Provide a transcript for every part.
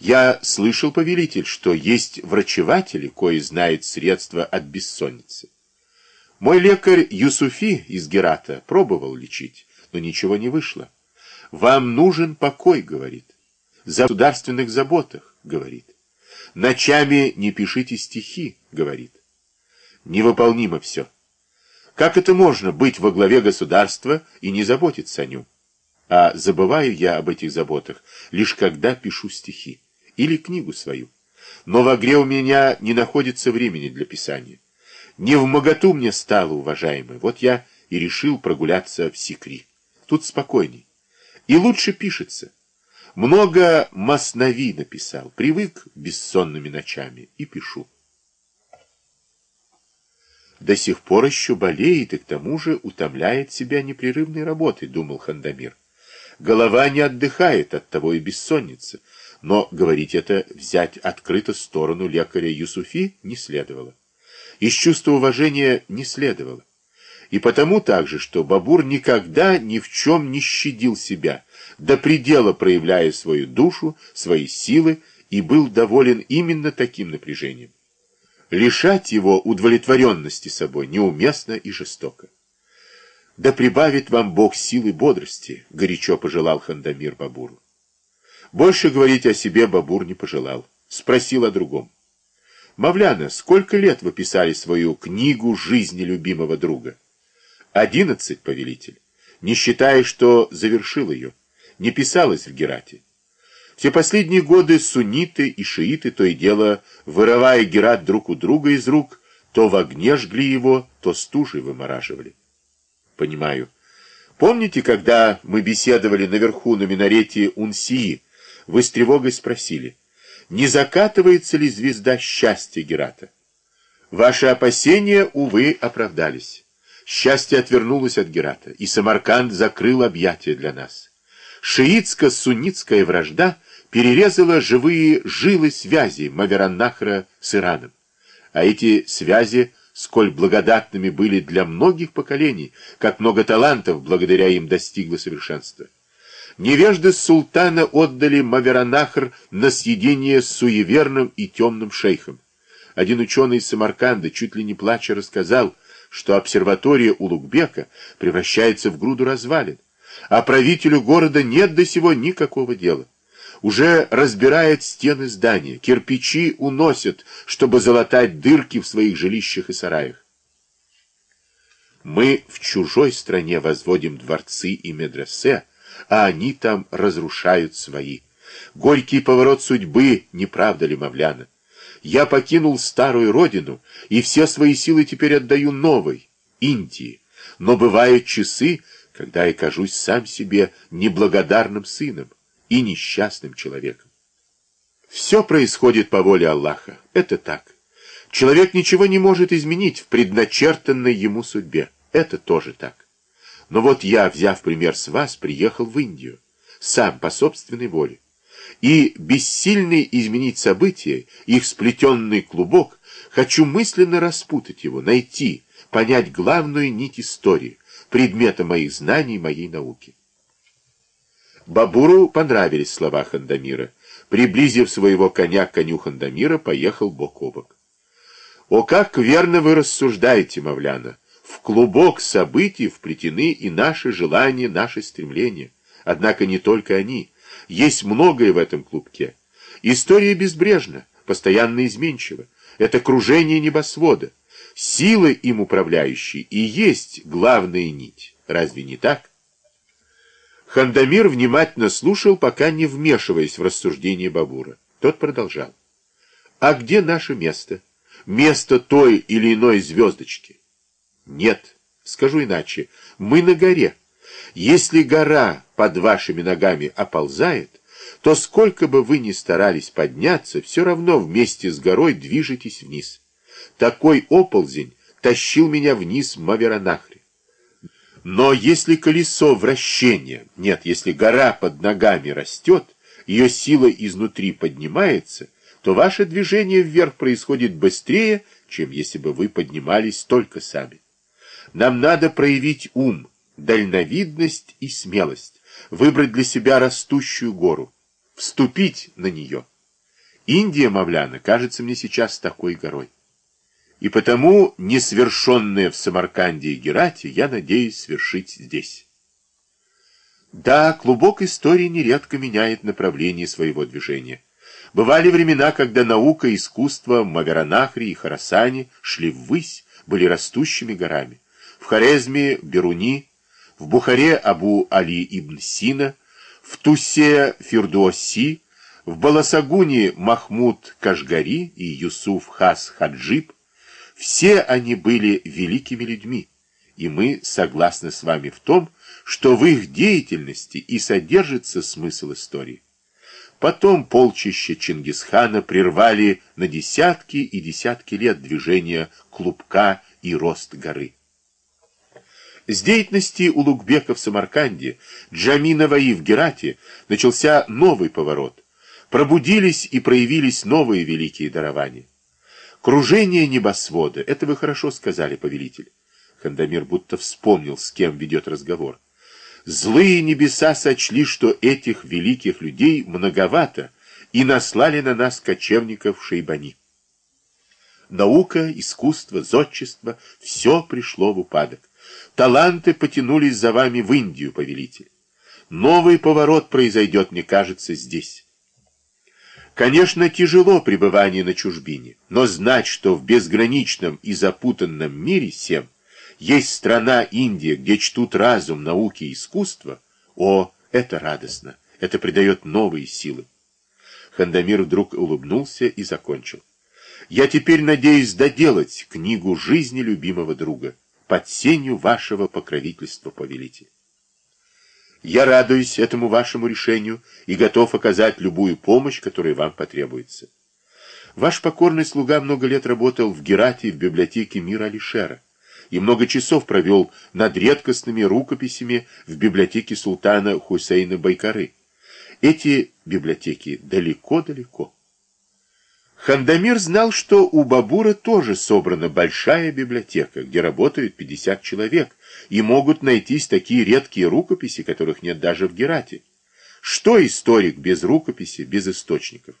Я слышал, повелитель, что есть врачеватели, кои знают средства от бессонницы. Мой лекарь Юсуфи из Герата пробовал лечить, но ничего не вышло. Вам нужен покой, говорит. За государственных заботах, говорит. Ночами не пишите стихи, говорит. Невыполнимо все. Как это можно быть во главе государства и не заботиться о нем? А забываю я об этих заботах, лишь когда пишу стихи или книгу свою. Но в игре у меня не находится времени для писания. Не в моготу мне стало, уважаемый, вот я и решил прогуляться в Сикри. Тут спокойней. И лучше пишется. Много маснови написал, привык бессонными ночами и пишу. До сих пор еще болеет и к тому же утомляет себя непрерывной работой, думал Хандамир. Голова не отдыхает, от того и бессонница. Но говорить это, взять открыто сторону лекаря Юсуфи не следовало. Из чувства уважения не следовало. И потому также, что Бабур никогда ни в чем не щадил себя, до предела проявляя свою душу, свои силы, и был доволен именно таким напряжением. Лишать его удовлетворенности собой неуместно и жестоко. «Да прибавит вам Бог силы бодрости», — горячо пожелал Хандамир Бабуру. Больше говорить о себе Бабур не пожелал. Спросил о другом. «Мавляна, сколько лет вы писали свою книгу жизни любимого друга?» «Одиннадцать, повелитель, не считая, что завершил ее. Не писалось в Герате. Все последние годы сунниты и шииты то и дело, вырывая Герат друг у друга из рук, то в огне жгли его, то стужей вымораживали. Понимаю. Помните, когда мы беседовали наверху на минарете Унсии, вы с тревогой спросили, не закатывается ли звезда счастья Герата? Ваши опасения, увы, оправдались. Счастье отвернулось от Герата, и Самарканд закрыл объятия для нас. Шиитско-суннитская вражда перерезала живые жилы связи Мавераннахра с Ираном. А эти связи, сколь благодатными были для многих поколений, как много талантов благодаря им достигло совершенства. Невежды султана отдали Маверанахр на съедение с суеверным и темным шейхом. Один ученый из Самарканда, чуть ли не плача, рассказал, что обсерватория Улугбека превращается в груду развалин, а правителю города нет до сего никакого дела. Уже разбирает стены здания, кирпичи уносят, чтобы залатать дырки в своих жилищах и сараях. Мы в чужой стране возводим дворцы и медресе, а они там разрушают свои. Горький поворот судьбы, не правда ли, Мавляна? Я покинул старую родину, и все свои силы теперь отдаю новой, Индии. Но бывают часы, когда я кажусь сам себе неблагодарным сыном и несчастным человеком. Все происходит по воле Аллаха. Это так. Человек ничего не может изменить в предначертанной ему судьбе. Это тоже так. Но вот я, взяв пример с вас, приехал в Индию, сам, по собственной воле. И, бессильный изменить события, их сплетенный клубок, хочу мысленно распутать его, найти, понять главную нить истории, предмета моих знаний, моей науки. Бабуру понравились слова Хандамира. Приблизив своего коня к коню Хандамира, поехал бок о бок. «О, как верно вы рассуждаете, Мавляна!» В клубок событий вплетены и наши желания, наши стремления. Однако не только они. Есть многое в этом клубке. История безбрежна, постоянно изменчива. Это кружение небосвода. Сила им управляющей и есть главная нить. Разве не так? Хандамир внимательно слушал, пока не вмешиваясь в рассуждение Бабура. Тот продолжал. А где наше место? Место той или иной звездочки? Нет, скажу иначе, мы на горе. Если гора под вашими ногами оползает, то сколько бы вы ни старались подняться, все равно вместе с горой движетесь вниз. Такой оползень тащил меня вниз в Маверанахре. Но если колесо вращения, нет, если гора под ногами растет, ее сила изнутри поднимается, то ваше движение вверх происходит быстрее, чем если бы вы поднимались только сами. Нам надо проявить ум, дальновидность и смелость, выбрать для себя растущую гору, вступить на нее. Индия, Мавляна, кажется мне сейчас такой горой. И потому несвершенное в Самарканде и Герате я надеюсь свершить здесь. Да, клубок истории нередко меняет направление своего движения. Бывали времена, когда наука и искусство в Маверанахре и Харасане шли ввысь, были растущими горами. В Хорезме – Беруни, в Бухаре – Абу Али ибн Сина, в Тусе – Фирдуоси, в Баласагуне – Махмуд Кашгари и Юсуф Хас Хаджиб. Все они были великими людьми, и мы согласны с вами в том, что в их деятельности и содержится смысл истории. Потом полчища Чингисхана прервали на десятки и десятки лет движения клубка и рост горы. С деятельности Улугбека в Самарканде, Джаминова и в Герате начался новый поворот. Пробудились и проявились новые великие дарования. Кружение небосвода, это вы хорошо сказали, повелитель. Хандамир будто вспомнил, с кем ведет разговор. Злые небеса сочли, что этих великих людей многовато, и наслали на нас кочевников Шейбани. Наука, искусство, зодчество — все пришло в упадок. Таланты потянулись за вами в Индию, повелитель. Новый поворот произойдет, мне кажется, здесь. Конечно, тяжело пребывание на чужбине, но знать, что в безграничном и запутанном мире всем есть страна Индия, где чтут разум, науки и искусство, о, это радостно, это придает новые силы. Хандамир вдруг улыбнулся и закончил. Я теперь надеюсь доделать книгу жизни любимого друга под сенью вашего покровительства, повелитель. Я радуюсь этому вашему решению и готов оказать любую помощь, которая вам потребуется. Ваш покорный слуга много лет работал в Герате в библиотеке Мира Алишера и много часов провел над редкостными рукописями в библиотеке султана Хусейна Байкары. Эти библиотеки далеко-далеко. Хандамир знал, что у Бабура тоже собрана большая библиотека, где работают 50 человек, и могут найтись такие редкие рукописи, которых нет даже в Герате. Что историк без рукописи, без источников?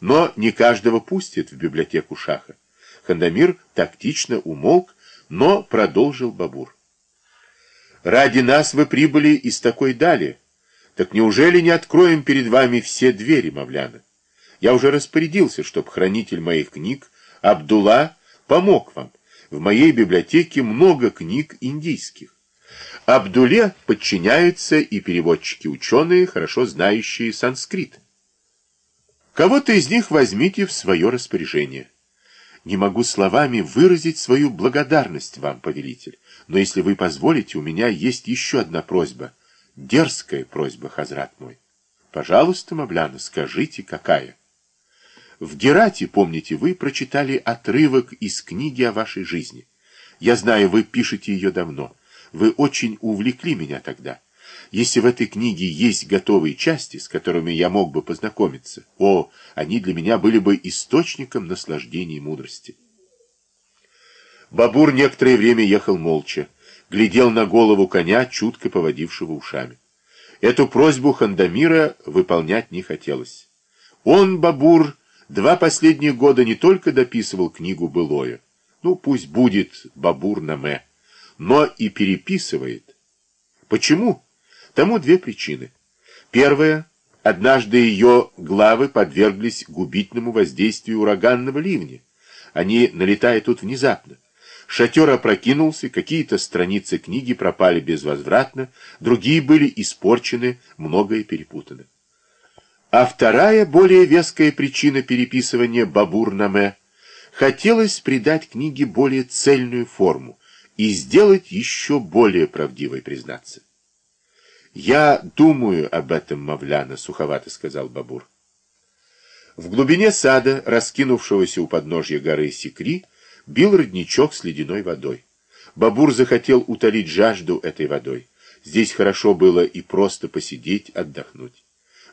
Но не каждого пустят в библиотеку Шаха. Хандамир тактично умолк но продолжил Бабур. «Ради нас вы прибыли из такой дали. Так неужели не откроем перед вами все двери, Мавляна? Я уже распорядился, чтобы хранитель моих книг, Абдулла, помог вам. В моей библиотеке много книг индийских. Абдуле подчиняются и переводчики-ученые, хорошо знающие санскрит. Кого-то из них возьмите в свое распоряжение не могу словами выразить свою благодарность вам, повелитель. Но если вы позволите, у меня есть еще одна просьба. Дерзкая просьба, хазрат мой. Пожалуйста, Мавляна, скажите, какая? В Герате, помните, вы прочитали отрывок из книги о вашей жизни. Я знаю, вы пишете ее давно. Вы очень увлекли меня тогда. Если в этой книге есть готовые части, с которыми я мог бы познакомиться, о, они для меня были бы источником наслаждения и мудрости. Бабур некоторое время ехал молча, глядел на голову коня, чутко поводившего ушами. Эту просьбу Хандамира выполнять не хотелось. Он, Бабур, два последних года не только дописывал книгу былое, ну пусть будет Бабур Наме, но и переписывает. Почему? Тому две причины. Первая. Однажды ее главы подверглись губительному воздействию ураганного ливня. Они налетают тут внезапно. Шатер опрокинулся, какие-то страницы книги пропали безвозвратно, другие были испорчены, многое перепутано. А вторая, более веская причина переписывания Бабур-Наме – хотелось придать книге более цельную форму и сделать еще более правдивой признаться. «Я думаю об этом, Мавляна», — суховато сказал Бабур. В глубине сада, раскинувшегося у подножья горы Секри, бил родничок с ледяной водой. Бабур захотел утолить жажду этой водой. Здесь хорошо было и просто посидеть, отдохнуть.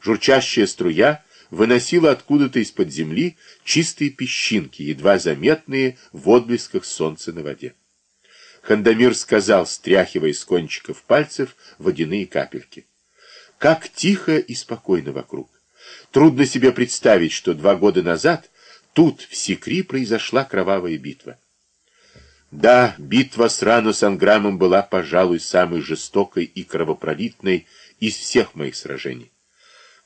Журчащая струя выносила откуда-то из-под земли чистые песчинки, едва заметные в отблесках солнца на воде. Хандамир сказал, стряхивая с кончиков пальцев водяные капельки. Как тихо и спокойно вокруг. Трудно себе представить, что два года назад тут, в Секри, произошла кровавая битва. Да, битва с Рану Санграмом была, пожалуй, самой жестокой и кровопролитной из всех моих сражений.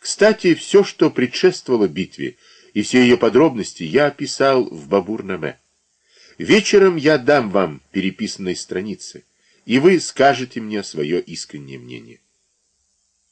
Кстати, все, что предшествовало битве, и все ее подробности я описал в Бабур-Наме. Вечером я дам вам переписанные страницы, и вы скажете мне свое искреннее мнение.